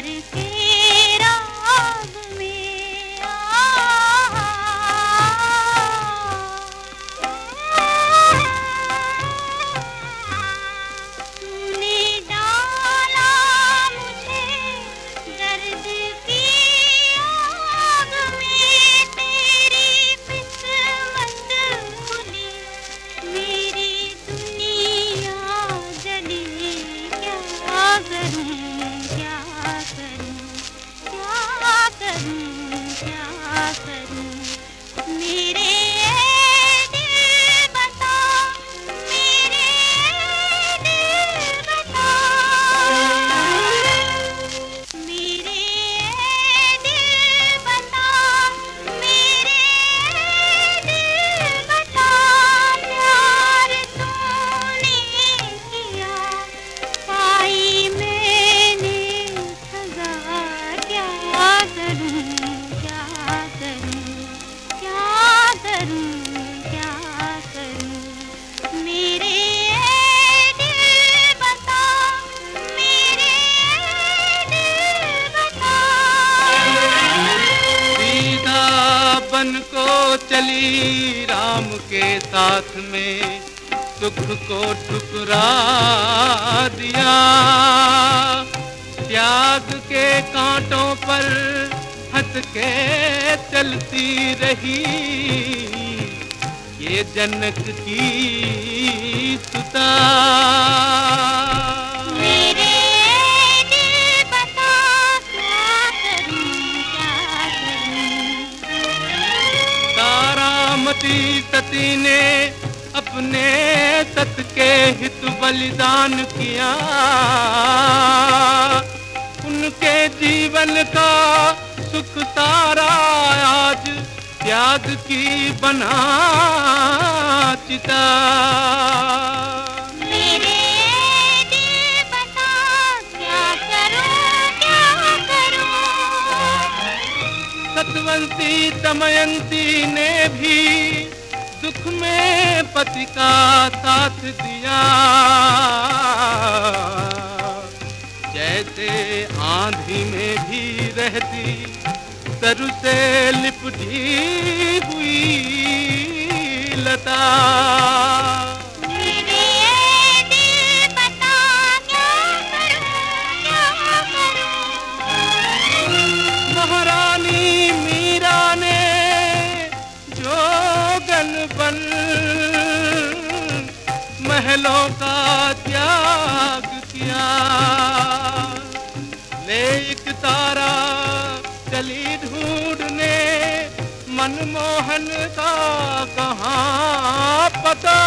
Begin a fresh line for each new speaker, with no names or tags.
करके बन को चली राम के साथ में सुख को ठुकरा दिया। त्याग के कांटों पर हंस के चलती रही। ये जनक की सुता। तारामती सती ने अपने सत के हित बलिदान किया। उनके जीवन का सुख सारा आज याद की बना चिता।
मेरे दिल बता क्या करूँ क्या करूँ?
सतवंती दमयंती ने दुख में पति का साथ दिया। जैसे आंधी में भी रहती, सर से लिपटी हुई लता। महलों का त्याग किया। ले एक तारा चली ढूँढने मनमोहन का कहाँ पता?